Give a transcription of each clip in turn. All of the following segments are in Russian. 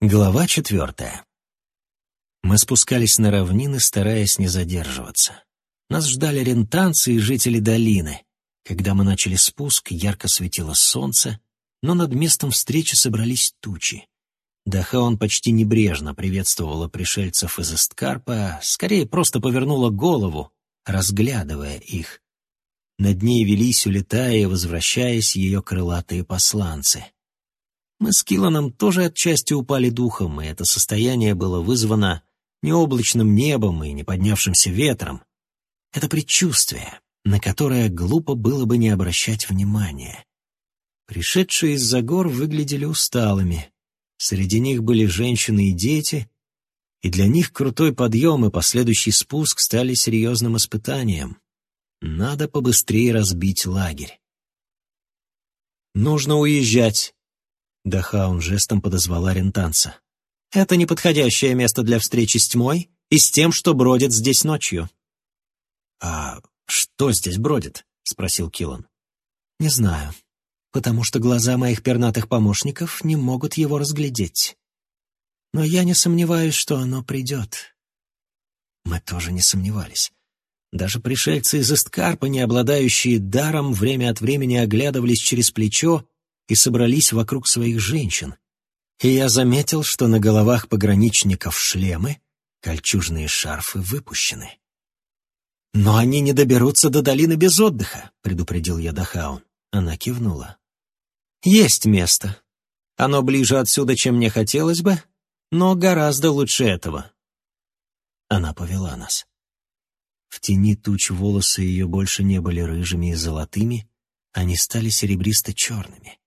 Глава четвертая. Мы спускались на равнины, стараясь не задерживаться. Нас ждали рентанцы и жители долины. Когда мы начали спуск, ярко светило солнце, но над местом встречи собрались тучи. Дахаон почти небрежно приветствовала пришельцев из Эсткарпа, скорее просто повернула голову, разглядывая их. Над ней велись, улетая и возвращаясь, ее крылатые посланцы — мы с Килланом тоже отчасти упали духом, и это состояние было вызвано не облачным небом и не поднявшимся ветром. Это предчувствие, на которое глупо было бы не обращать внимания. Пришедшие из-за гор выглядели усталыми. Среди них были женщины и дети, и для них крутой подъем и последующий спуск стали серьезным испытанием. Надо побыстрее разбить лагерь. «Нужно уезжать», Дахаун жестом подозвала рентанца. «Это неподходящее место для встречи с тьмой и с тем, что бродит здесь ночью». «А что здесь бродит?» — спросил Киллан. «Не знаю, потому что глаза моих пернатых помощников не могут его разглядеть. Но я не сомневаюсь, что оно придет». Мы тоже не сомневались. Даже пришельцы из Эсткарпа, не обладающие даром, время от времени оглядывались через плечо и собрались вокруг своих женщин, и я заметил, что на головах пограничников шлемы, кольчужные шарфы выпущены. «Но они не доберутся до долины без отдыха», — предупредил я Дахаун. Она кивнула. «Есть место. Оно ближе отсюда, чем мне хотелось бы, но гораздо лучше этого». Она повела нас. В тени туч волосы ее больше не были рыжими и золотыми, они стали серебристо-черными.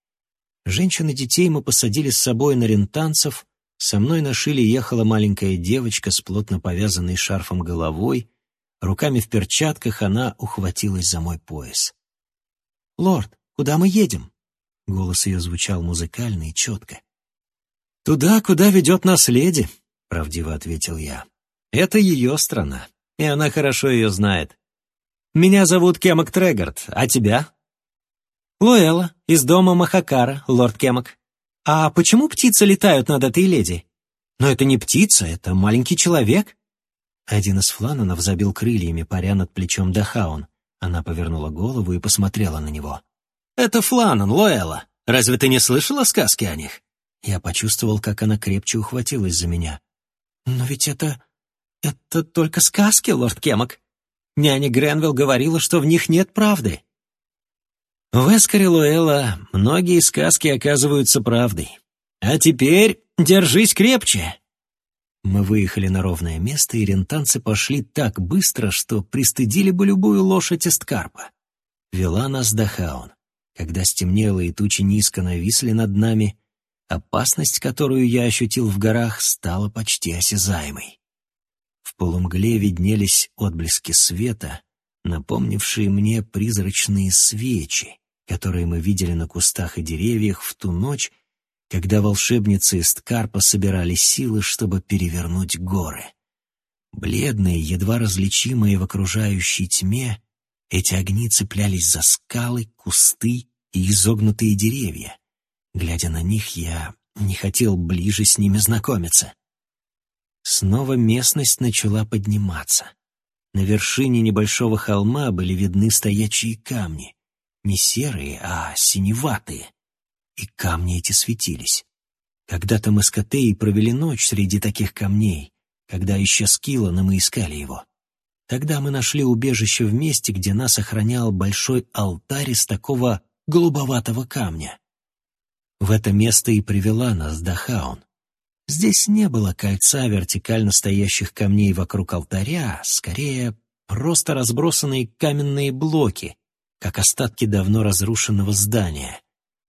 Женщин и детей мы посадили с собой на рентанцев, со мной на шиле ехала маленькая девочка с плотно повязанной шарфом головой, руками в перчатках она ухватилась за мой пояс. «Лорд, куда мы едем?» Голос ее звучал музыкально и четко. «Туда, куда ведет нас леди», — правдиво ответил я. «Это ее страна, и она хорошо ее знает. Меня зовут Кемок Трегард, а тебя?» «Луэлла, из дома Махакара, лорд Кемок. А почему птицы летают над этой леди? Но это не птица, это маленький человек». Один из фланонов забил крыльями, паря над плечом Дахаун. Она повернула голову и посмотрела на него. «Это фланон, Луэлла. Разве ты не слышала сказки о них?» Я почувствовал, как она крепче ухватилась за меня. «Но ведь это... это только сказки, лорд Кемок. Няня Гренвилл говорила, что в них нет правды». В Эскаре Луэлла многие сказки оказываются правдой. А теперь держись крепче. Мы выехали на ровное место, и рентанцы пошли так быстро, что пристыдили бы любую лошадь Эсткарпа. Вела нас Дахаун. Когда стемнело и тучи низко нависли над нами, опасность, которую я ощутил в горах, стала почти осязаемой. В полумгле виднелись отблески света, напомнившие мне призрачные свечи, которые мы видели на кустах и деревьях в ту ночь, когда волшебницы из Ткарпа собирали силы, чтобы перевернуть горы. Бледные, едва различимые в окружающей тьме, эти огни цеплялись за скалы, кусты и изогнутые деревья. Глядя на них, я не хотел ближе с ними знакомиться. Снова местность начала подниматься. На вершине небольшого холма были видны стоячие камни не серые, а синеватые. И камни эти светились. Когда-то мы с Котеей провели ночь среди таких камней, когда исчез Килан, и мы искали его. Тогда мы нашли убежище в месте, где нас охранял большой алтарь из такого голубоватого камня. В это место и привела нас Дахаун. Здесь не было кольца вертикально стоящих камней вокруг алтаря, скорее просто разбросанные каменные блоки, как остатки давно разрушенного здания.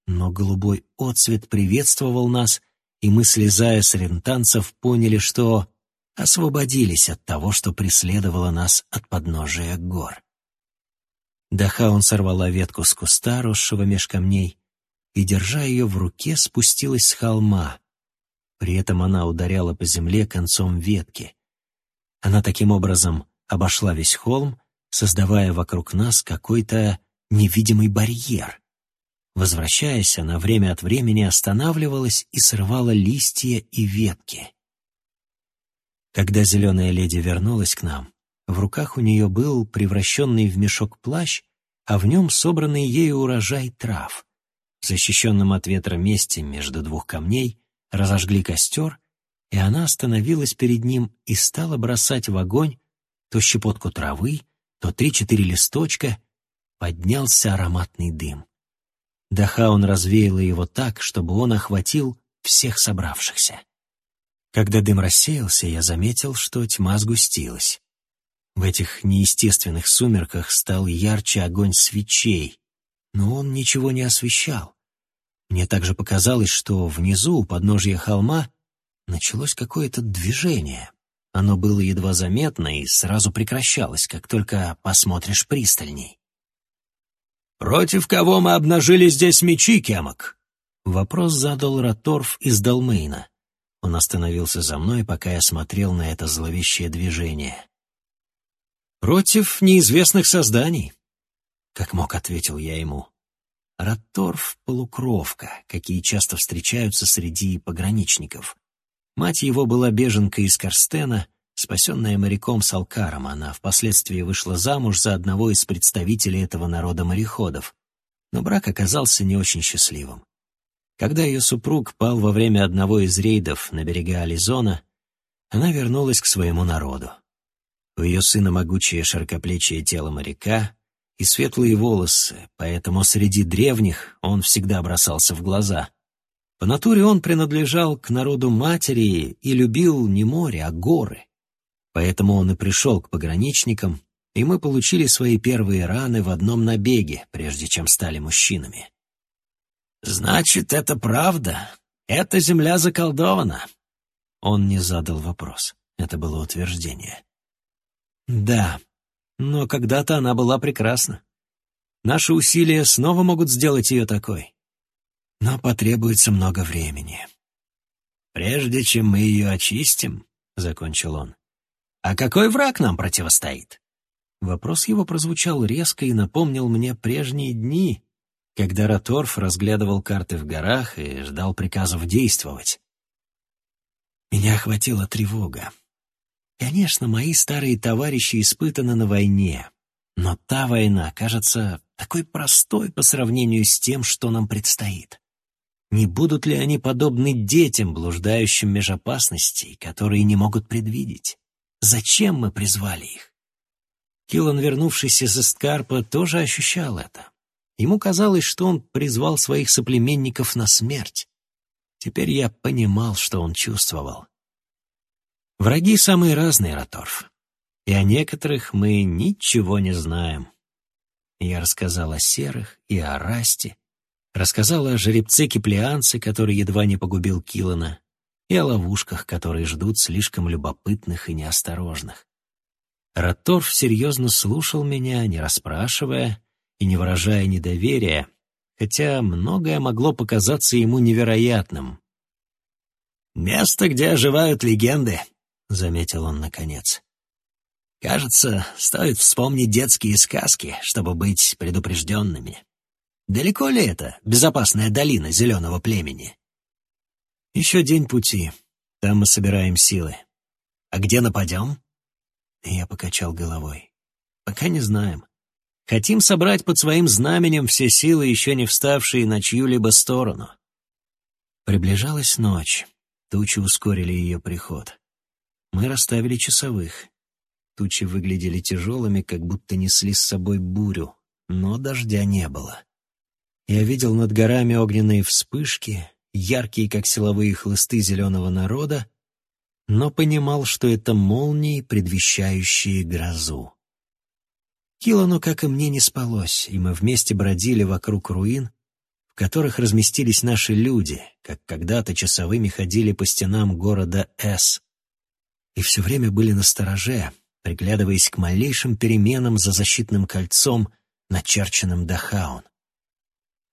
Но голубой отцвет приветствовал нас, и мы, слезая с рентанцев, поняли, что освободились от того, что преследовало нас от подножия гор. Дахаун сорвала ветку с куста, росшего меж камней, и, держа ее в руке, спустилась с холма. При этом она ударяла по земле концом ветки. Она таким образом обошла весь холм, создавая вокруг нас какой-то невидимый барьер. Возвращаясь, она время от времени останавливалась и срывала листья и ветки. Когда зеленая леди вернулась к нам, в руках у нее был превращенный в мешок плащ, а в нем собранный ею урожай трав. В защищенном от ветра месте между двух камней разожгли костер, и она остановилась перед ним и стала бросать в огонь то щепотку травы, то три-четыре листочка, поднялся ароматный дым. Дахаун развеяла его так, чтобы он охватил всех собравшихся. Когда дым рассеялся, я заметил, что тьма сгустилась. В этих неестественных сумерках стал ярче огонь свечей, но он ничего не освещал. Мне также показалось, что внизу, у подножья холма, началось какое-то движение. Оно было едва заметно и сразу прекращалось, как только посмотришь пристальней. «Против кого мы обнажили здесь мечи, Кемок?» Вопрос задал Раторф из Далмейна. Он остановился за мной, пока я смотрел на это зловещее движение. «Против неизвестных созданий», — как мог ответил я ему. Раторф — полукровка, какие часто встречаются среди пограничников. Мать его была беженкой из Карстена, Спасенная моряком Салкаром, она впоследствии вышла замуж за одного из представителей этого народа мореходов, но брак оказался не очень счастливым. Когда ее супруг пал во время одного из рейдов на берега Ализона, она вернулась к своему народу. У ее сына могучее широкоплечие тело моряка и светлые волосы, поэтому среди древних он всегда бросался в глаза. По натуре он принадлежал к народу матери и любил не море, а горы. Поэтому он и пришел к пограничникам, и мы получили свои первые раны в одном набеге, прежде чем стали мужчинами. «Значит, это правда? Эта земля заколдована?» Он не задал вопрос. Это было утверждение. «Да, но когда-то она была прекрасна. Наши усилия снова могут сделать ее такой. Но потребуется много времени». «Прежде чем мы ее очистим», — закончил он, «А какой враг нам противостоит?» Вопрос его прозвучал резко и напомнил мне прежние дни, когда Раторф разглядывал карты в горах и ждал приказов действовать. Меня охватила тревога. Конечно, мои старые товарищи испытаны на войне, но та война кажется такой простой по сравнению с тем, что нам предстоит. Не будут ли они подобны детям, блуждающим меж опасностей, которые не могут предвидеть? Зачем мы призвали их? Киллан, вернувшийся из Эсткарпа, тоже ощущал это. Ему казалось, что он призвал своих соплеменников на смерть. Теперь я понимал, что он чувствовал. Враги самые разные, Раторф. И о некоторых мы ничего не знаем. Я рассказал о серых и о расте, рассказал о жеребце-киплианце, который едва не погубил Килана, и о ловушках, которые ждут слишком любопытных и неосторожных. Раторф серьезно слушал меня, не расспрашивая и не выражая недоверия, хотя многое могло показаться ему невероятным. «Место, где оживают легенды», — заметил он наконец. «Кажется, стоит вспомнить детские сказки, чтобы быть предупрежденными. Далеко ли это безопасная долина зеленого племени?» Еще день пути. Там мы собираем силы. А где нападем? Я покачал головой. Пока не знаем. Хотим собрать под своим знаменем все силы, еще не вставшие на чью-либо сторону. Приближалась ночь. Тучи ускорили ее приход. Мы расставили часовых. Тучи выглядели тяжелыми, как будто несли с собой бурю, но дождя не было. Я видел над горами огненные вспышки, яркие, как силовые хлысты зеленого народа, но понимал, что это молнии, предвещающие грозу. Килану, как и мне, не спалось, и мы вместе бродили вокруг руин, в которых разместились наши люди, как когда-то часовыми ходили по стенам города С. И все время были на стороже, приглядываясь к малейшим переменам за защитным кольцом, начерченным Дахаун.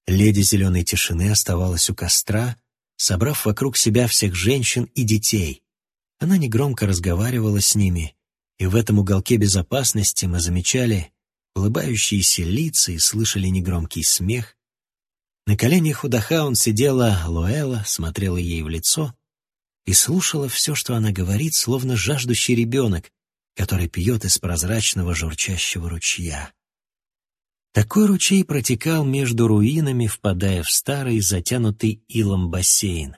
Леди зеленой тишины оставалась у костра, собрав вокруг себя всех женщин и детей. Она негромко разговаривала с ними, и в этом уголке безопасности мы замечали улыбающиеся лица и слышали негромкий смех. На коленях у Дахаун сидела Луэла, смотрела ей в лицо и слушала все, что она говорит, словно жаждущий ребенок, который пьет из прозрачного журчащего ручья. Такой ручей протекал между руинами, впадая в старый, затянутый илом бассейн.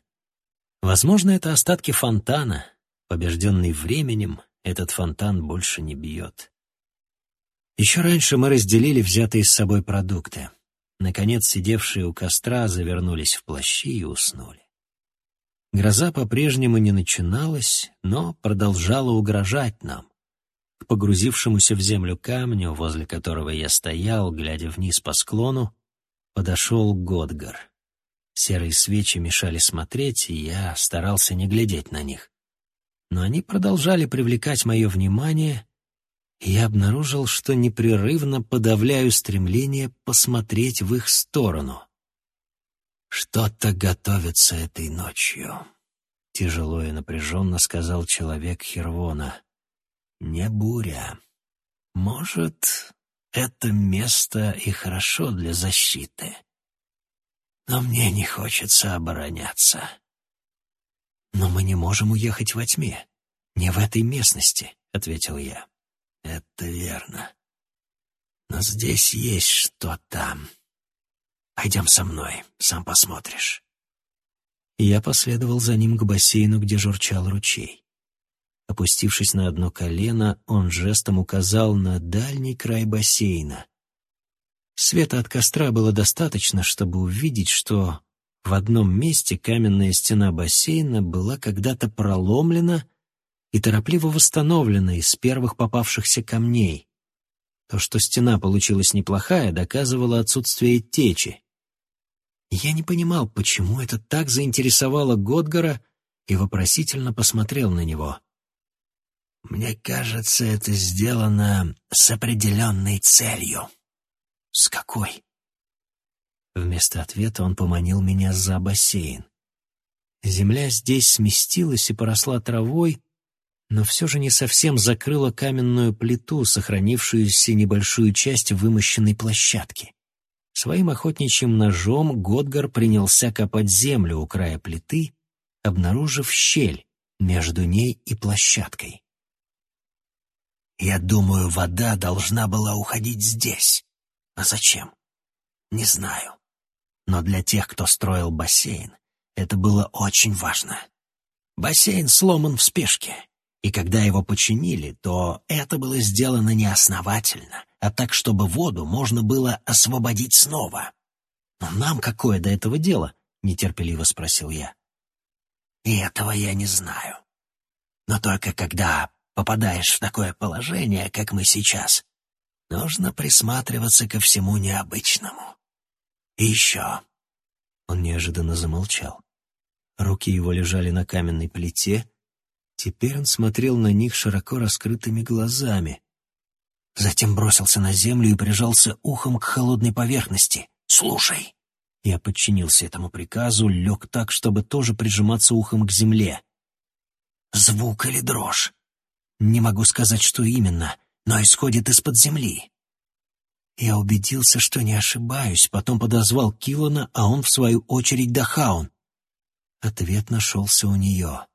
Возможно, это остатки фонтана. Побежденный временем, этот фонтан больше не бьет. Еще раньше мы разделили взятые с собой продукты. Наконец, сидевшие у костра завернулись в плащи и уснули. Гроза по-прежнему не начиналась, но продолжала угрожать нам. К погрузившемуся в землю камню, возле которого я стоял, глядя вниз по склону, подошел Годгар. Серые свечи мешали смотреть, и я старался не глядеть на них. Но они продолжали привлекать мое внимание, я обнаружил, что непрерывно подавляю стремление посмотреть в их сторону. «Что-то готовится этой ночью», — тяжело и напряженно сказал человек Хервона. «Не буря. Может, это место и хорошо для защиты. Но мне не хочется обороняться. Но мы не можем уехать во тьме. Не в этой местности», — ответил я. Это верно. Но здесь есть что-то. Пойдем со мной, сам посмотришь. Я последовал за ним к бассейну, где журчал ручей. Опустившись на одно колено, он жестом указал на дальний край бассейна. Света от костра было достаточно, чтобы увидеть, что в одном месте каменная стена бассейна была когда-то проломлена и торопливо восстановлена из первых попавшихся камней. То, что стена получилась неплохая, доказывало отсутствие течи. Я не понимал, почему это так заинтересовало Годгара, и вопросительно посмотрел на него. «Мне кажется, это сделано с определенной целью». «С какой?» Вместо ответа он поманил меня за бассейн. Земля здесь сместилась и поросла травой, но все же не совсем закрыла каменную плиту, сохранившуюся небольшую часть вымощенной площадки. Своим охотничьим ножом Годгар принялся копать землю у края плиты, обнаружив щель между ней и площадкой. «Я думаю, вода должна была уходить здесь. А зачем? Не знаю. Но для тех, кто строил бассейн, это было очень важно. Бассейн сломан в спешке, и когда его починили, то это было сделано не основательно, а так, чтобы воду можно было освободить снова. «Но нам какое до этого дело?» — нетерпеливо спросил я. «И этого я не знаю. Но только когда попадаешь в такое положение, как мы сейчас, нужно присматриваться ко всему необычному. И еще...» Он неожиданно замолчал. Руки его лежали на каменной плите, Теперь он смотрел на них широко раскрытыми глазами. Затем бросился на землю и прижался ухом к холодной поверхности. «Слушай!» Я подчинился этому приказу, лег так, чтобы тоже прижиматься ухом к земле. «Звук или дрожь?» Не могу сказать, что именно, но исходит из-под земли. Я убедился, что не ошибаюсь, потом подозвал Килана, а он, в свою очередь, Дахаун. Ответ нашелся у нее.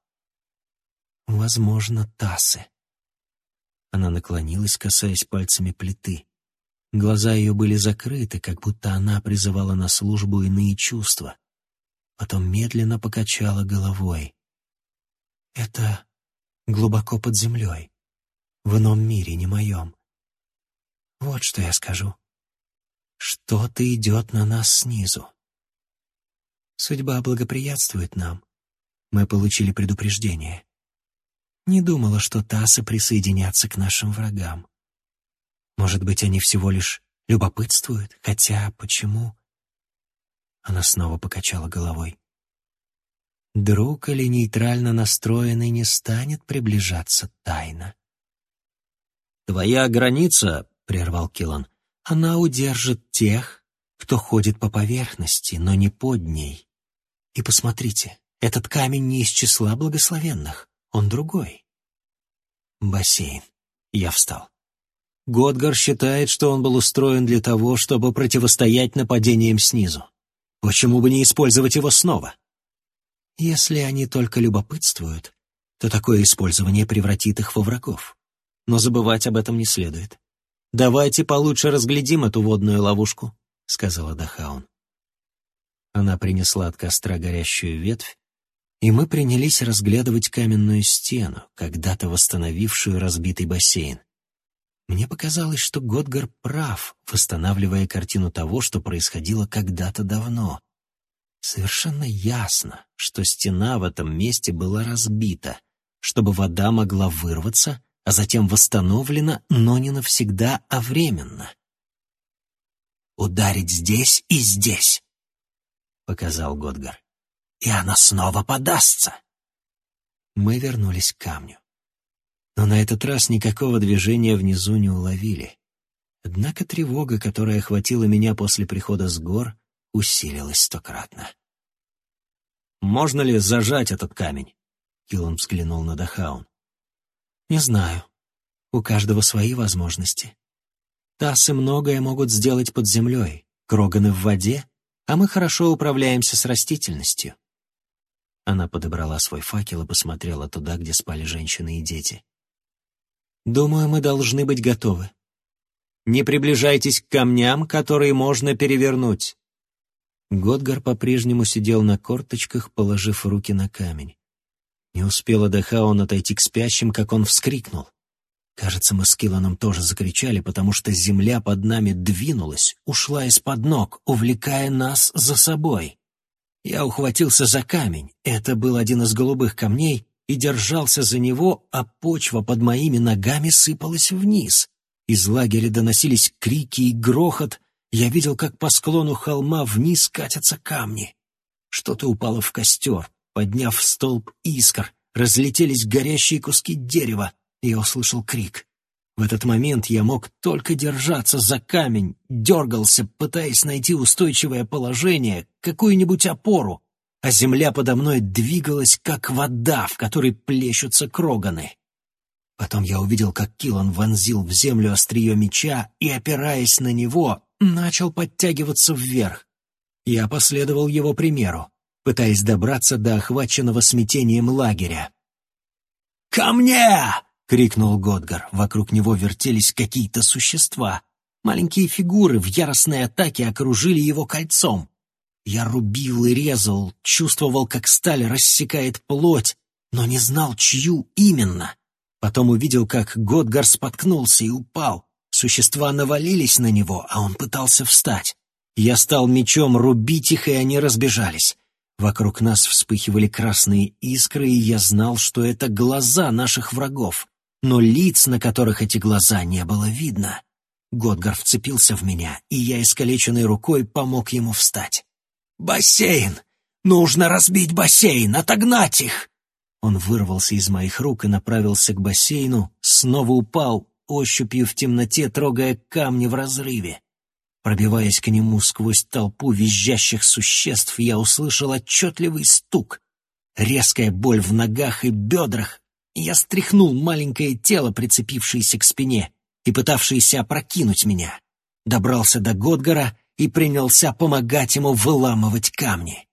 Возможно, Тасы. Она наклонилась, касаясь пальцами плиты. Глаза ее были закрыты, как будто она призывала на службу иные чувства. Потом медленно покачала головой. «Это глубоко под землей, в ином мире, не моем. Вот что я скажу. Что-то идет на нас снизу. Судьба благоприятствует нам. Мы получили предупреждение. Не думала, что Тасы присоединятся к нашим врагам. Может быть, они всего лишь любопытствуют, хотя почему? Она снова покачала головой. Друг или нейтрально настроенный не станет приближаться тайно. «Твоя граница», — прервал Килан, — «она удержит тех, кто ходит по поверхности, но не под ней. И посмотрите, этот камень не из числа благословенных. Он другой. Бассейн. Я встал. Годгар считает, что он был устроен для того, чтобы противостоять нападениям снизу. Почему бы не использовать его снова? Если они только любопытствуют, то такое использование превратит их во врагов. Но забывать об этом не следует. «Давайте получше разглядим эту водную ловушку», — сказала Дахаун. Она принесла от костра горящую ветвь, и мы принялись разглядывать каменную стену, когда-то восстановившую разбитый бассейн. Мне показалось, что Годгар прав, восстанавливая картину того, что происходило когда-то давно. Совершенно ясно, что стена в этом месте была разбита, чтобы вода могла вырваться, а затем восстановлена, но не навсегда, а временно. «Ударить здесь и здесь», — показал Годгар, — «и она снова подастся». Мы вернулись к камню. Но на этот раз никакого движения внизу не уловили. Однако тревога, которая охватила меня после прихода с гор, усилилась стократно. «Можно ли зажать этот камень?» Киллан взглянул на Дахаун. «Не знаю. У каждого свои возможности. Тасы многое могут сделать под землей, кроганы в воде, а мы хорошо управляемся с растительностью». Она подобрала свой факел и посмотрела туда, где спали женщины и дети. «Думаю, мы должны быть готовы. Не приближайтесь к камням, которые можно перевернуть. Годгар по-прежнему сидел на корточках, положив руки на камень. Не успела Дахаон отойти к спящим, как он вскрикнул. Кажется, мы с Килланом тоже закричали, потому что земля под нами двинулась, ушла из-под ног, увлекая нас за собой. Я ухватился за камень, это был один из голубых камней, и держался за него, а почва под моими ногами сыпалась вниз. Из лагеря доносились крики и грохот, я видел, как по склону холма вниз катятся камни. Что-то упало в костер, подняв столб искр, разлетелись горящие куски дерева, я услышал крик. В этот момент я мог только держаться за камень, дергался, пытаясь найти устойчивое положение, какую-нибудь опору, а земля подо мной двигалась, как вода, в которой плещутся кроганы. Потом я увидел, как Килан вонзил в землю острие меча и, опираясь на него, начал подтягиваться вверх. Я последовал его примеру, пытаясь добраться до охваченного смятением лагеря. «Ко мне!» — крикнул Годгар. Вокруг него вертелись какие-то существа. Маленькие фигуры в яростной атаке окружили его кольцом. Я рубил и резал, чувствовал, как сталь рассекает плоть, но не знал, чью именно. Потом увидел, как Годгар споткнулся и упал. Существа навалились на него, а он пытался встать. Я стал мечом рубить их, и они разбежались. Вокруг нас вспыхивали красные искры, и я знал, что это глаза наших врагов. Но лиц, на которых эти глаза, не было видно. Годгар вцепился в меня, и я искалеченной рукой помог ему встать. «Бассейн! Нужно разбить бассейн, отогнать их!» Он вырвался из моих рук и направился к бассейну, снова упал, ощупью в темноте трогая камни в разрыве. Пробиваясь к нему сквозь толпу визжащих существ, я услышал отчетливый стук. Резкая боль в ногах и бедрах. Я стряхнул маленькое тело, прицепившееся к спине и пытавшееся опрокинуть меня. Добрался до Годгара и принялся помогать ему выламывать камни.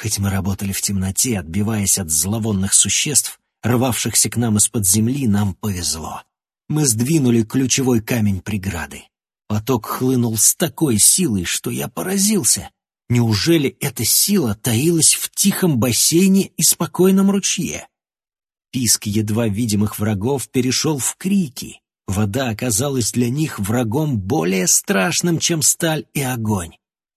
Хоть мы работали в темноте, отбиваясь от зловонных существ, рвавшихся к нам из-под земли, нам повезло мы сдвинули ключевой камень преграды. Поток хлынул с такой силой, что я поразился. Неужели эта сила таилась в тихом бассейне и спокойном ручье? Писк едва видимых врагов перешел в крики. Вода оказалась для них врагом более страшным, чем сталь и огонь.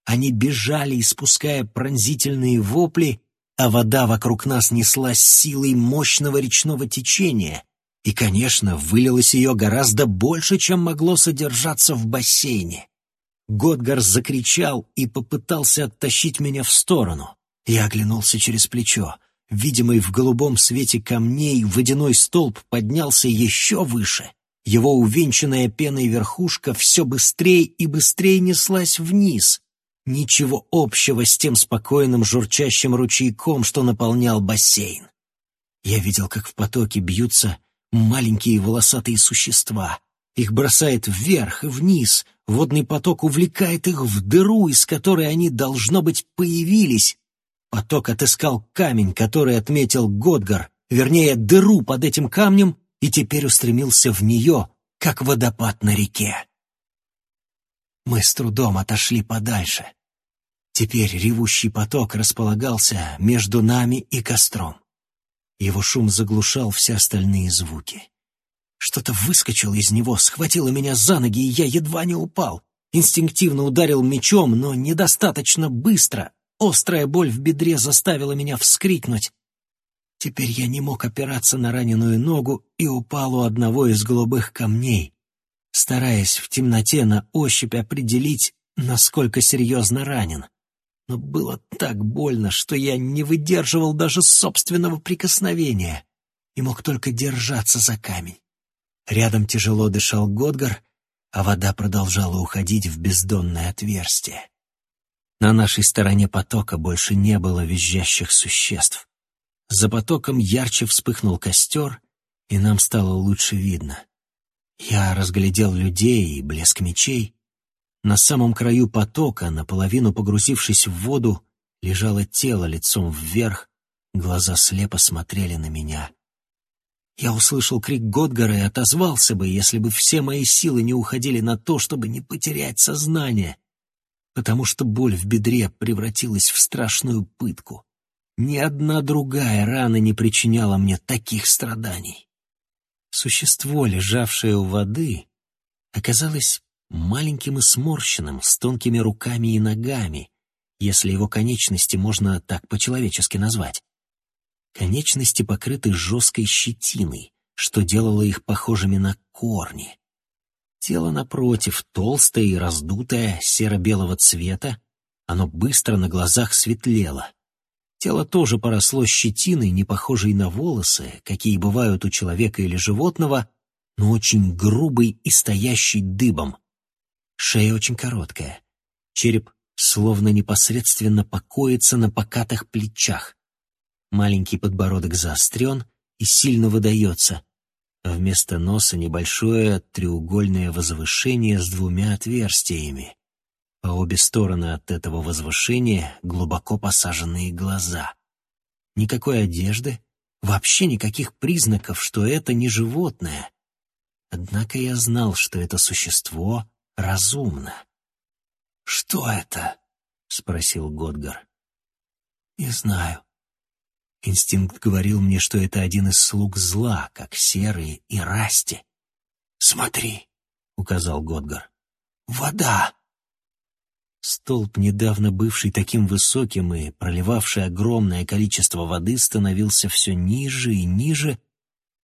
Они бежали, испуская пронзительные вопли, а вода вокруг нас неслась силой мощного речного течения, и, конечно, вылилось ее гораздо больше, чем могло содержаться в бассейне. Годгар закричал и попытался оттащить меня в сторону. Я оглянулся через плечо. Видимый в голубом свете камней водяной столб поднялся еще выше. Его увенчанная пеной верхушка все быстрее и быстрее неслась вниз. Ничего общего с тем спокойным журчащим ручейком, что наполнял бассейн. Я видел, как в потоке бьются маленькие волосатые существа. Их бросает вверх и вниз, водный поток увлекает их в дыру, из которой они, должно быть, появились. Поток отыскал камень, который отметил Годгар, вернее, дыру под этим камнем, и теперь устремился в нее, как водопад на реке. Мы с трудом отошли подальше. Теперь ревущий поток располагался между нами и костром. Его шум заглушал все остальные звуки. Что-то выскочило из него, схватило меня за ноги, и я едва не упал. Инстинктивно ударил мечом, но недостаточно быстро. Острая боль в бедре заставила меня вскрикнуть. Теперь я не мог опираться на раненую ногу и упал у одного из голубых камней, стараясь в темноте на ощупь определить, насколько серьезно ранен. Но было так больно, что я не выдерживал даже собственного прикосновения и мог только держаться за камень. Рядом тяжело дышал Годгар, а вода продолжала уходить в бездонное отверстие. На нашей стороне потока больше не было визжащих существ. За потоком ярче вспыхнул костер, и нам стало лучше видно. Я разглядел людей и блеск мечей. На самом краю потока, наполовину погрузившись в воду, лежало тело лицом вверх, глаза слепо смотрели на меня. Я услышал крик Годгара и отозвался бы, если бы все мои силы не уходили на то, чтобы не потерять сознание, потому что боль в бедре превратилась в страшную пытку. Ни одна другая рана не причиняла мне таких страданий. Существо, лежавшее у воды, оказалось маленьким и сморщенным, с тонкими руками и ногами, если его конечности можно так по-человечески назвать. Конечности покрыты жесткой щетиной, что делало их похожими на корни. Тело, напротив, толстое и раздутое, серо-белого цвета, оно быстро на глазах светлело. Тело тоже поросло щетиной, не похожей на волосы, какие бывают у человека или животного, но очень грубой и стоящей дыбом. Шея очень короткая. Череп словно непосредственно покоится на покатых плечах. Маленький подбородок заострен и сильно выдается. Вместо носа небольшое треугольное возвышение с двумя отверстиями. По обе стороны от этого возвышения глубоко посаженные глаза. Никакой одежды, вообще никаких признаков, что это не животное. Однако я знал, что это существо разумно. «Что это?» — спросил Годгар. «Не знаю. Инстинкт говорил мне, что это один из слуг зла, как серые и расти. «Смотри», — указал Годгар. «Вода!» Столб, недавно бывший таким высоким и проливавший огромное количество воды, становился все ниже и ниже.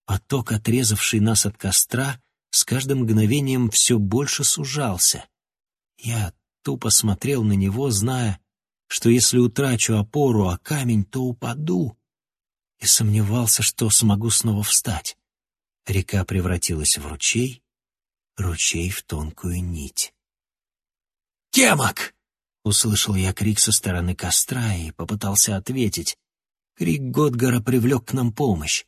Поток, отрезавший нас от костра, с каждым мгновением все больше сужался. Я тупо смотрел на него, зная, что если утрачу опору о камень, то упаду, и сомневался, что смогу снова встать. Река превратилась в ручей, ручей в тонкую нить. «Кемок!» — услышал я крик со стороны костра и попытался ответить. Крик Годгара привлек к нам помощь.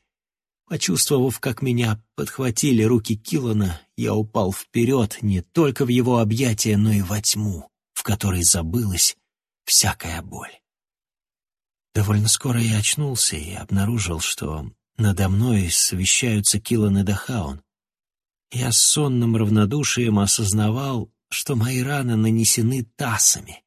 Почувствовав, как меня подхватили руки Киллана, я упал вперед не только в его объятия, но и во тьму, в которой забылась всякая боль. Довольно скоро я очнулся и обнаружил, что надо мной совещаются Киллан и Дахаун. Я с сонным равнодушием осознавал, что мои раны нанесены тасами,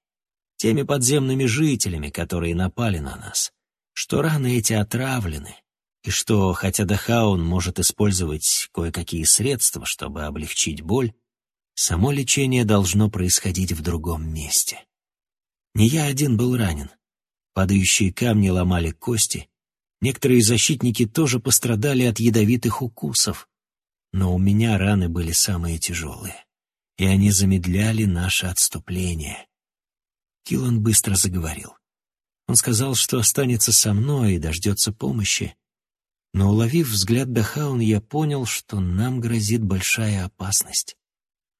теми подземными жителями, которые напали на нас, что раны эти отравлены, и что, хотя Дахаун может использовать кое-какие средства, чтобы облегчить боль, само лечение должно происходить в другом месте. Не я один был ранен. Падающие камни ломали кости, некоторые защитники тоже пострадали от ядовитых укусов, но у меня раны были самые тяжелые и они замедляли наше отступление. Киллан быстро заговорил. Он сказал, что останется со мной и дождется помощи. Но, уловив взгляд Дахаун, я понял, что нам грозит большая опасность.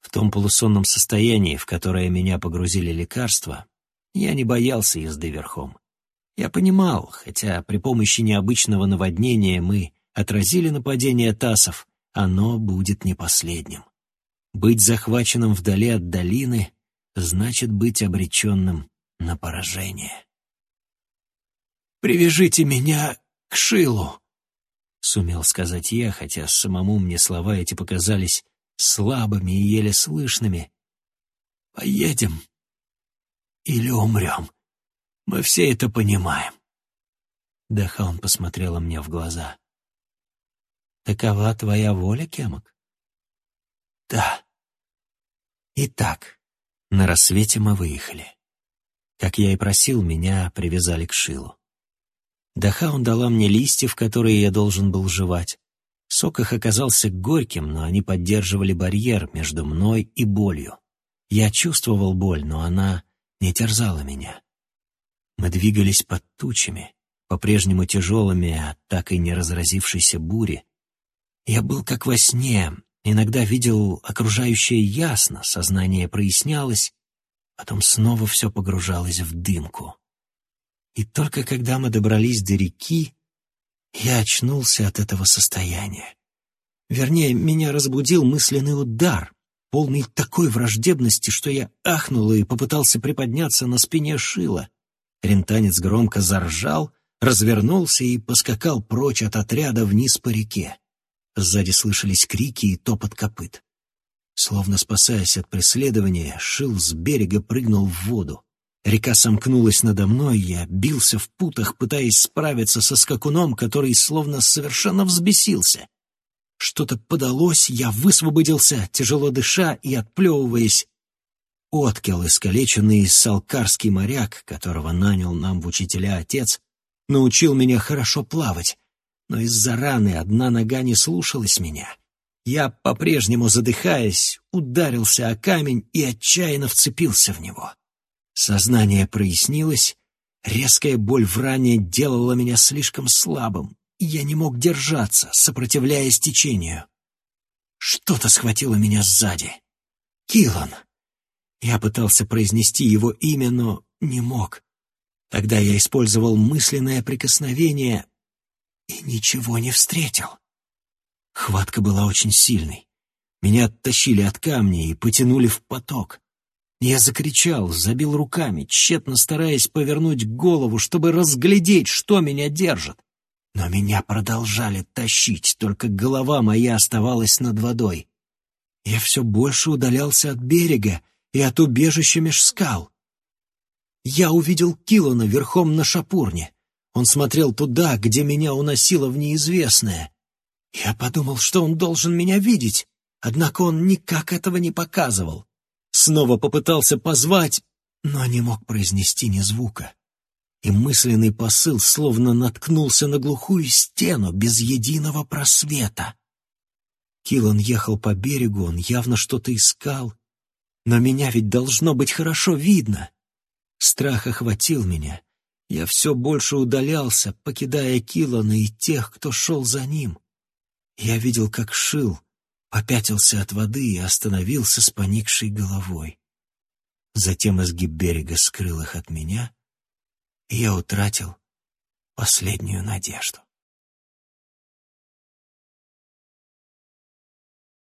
В том полусонном состоянии, в которое меня погрузили лекарства, я не боялся езды верхом. Я понимал, хотя при помощи необычного наводнения мы отразили нападение тасов, оно будет не последним. Быть захваченным вдали от долины значит быть обреченным на поражение. «Привяжите меня к Шилу», — сумел сказать я, хотя самому мне слова эти показались слабыми и еле слышными. «Поедем или умрем. Мы все это понимаем». Дахаун посмотрела мне в глаза. «Такова твоя воля, Кемок?» «Да». «Итак, на рассвете мы выехали. Как я и просил, меня привязали к шилу. Дахаун дала мне листьев, которые я должен был жевать. Сок их оказался горьким, но они поддерживали барьер между мной и болью. Я чувствовал боль, но она не терзала меня. Мы двигались под тучами, по-прежнему тяжелыми от так и не разразившейся бури. Я был как во сне, иногда видел окружающее ясно, сознание прояснялось, потом снова все погружалось в дымку. И только когда мы добрались до реки, я очнулся от этого состояния. Вернее, меня разбудил мысленный удар, полный такой враждебности, что я ахнул и попытался приподняться на спине Шила. Рентанец громко заржал, развернулся и поскакал прочь от отряда вниз по реке. Сзади слышались крики и топот копыт. Словно спасаясь от преследования, Шил с берега прыгнул в воду. Река сомкнулась надо мной, я бился в путах, пытаясь справиться со скакуном, который словно совершенно взбесился. Что-то подалось, я высвободился, тяжело дыша и отплевываясь. Откел, искалеченный салкарский моряк, которого нанял нам в учителя отец, научил меня хорошо плавать, но из-за раны одна нога не слушалась меня. Я, по-прежнему задыхаясь, ударился о камень и отчаянно вцепился в него. Сознание прояснилось, резкая боль в ране делала меня слишком слабым, и я не мог держаться, сопротивляясь течению. Что-то схватило меня сзади. Килан. Я пытался произнести его имя, но не мог. Тогда я использовал мысленное прикосновение и ничего не встретил. Хватка была очень сильной. Меня оттащили от камня и потянули в поток. Я закричал, забил руками, тщетно стараясь повернуть голову, чтобы разглядеть, что меня держит. Но меня продолжали тащить, только голова моя оставалась над водой. Я все больше удалялся от берега и от убежища меж скал. Я увидел Килана верхом на шапурне. Он смотрел туда, где меня уносило в неизвестное. Я подумал, что он должен меня видеть, однако он никак этого не показывал. Снова попытался позвать, но не мог произнести ни звука. И мысленный посыл словно наткнулся на глухую стену без единого просвета. Киллан ехал по берегу, он явно что-то искал. Но меня ведь должно быть хорошо видно. Страх охватил меня. Я все больше удалялся, покидая Киллана и тех, кто шел за ним. Я видел, как Шил попятился от воды и остановился с поникшей головой. Затем изгиб берега скрыл их от меня, и я утратил последнюю надежду.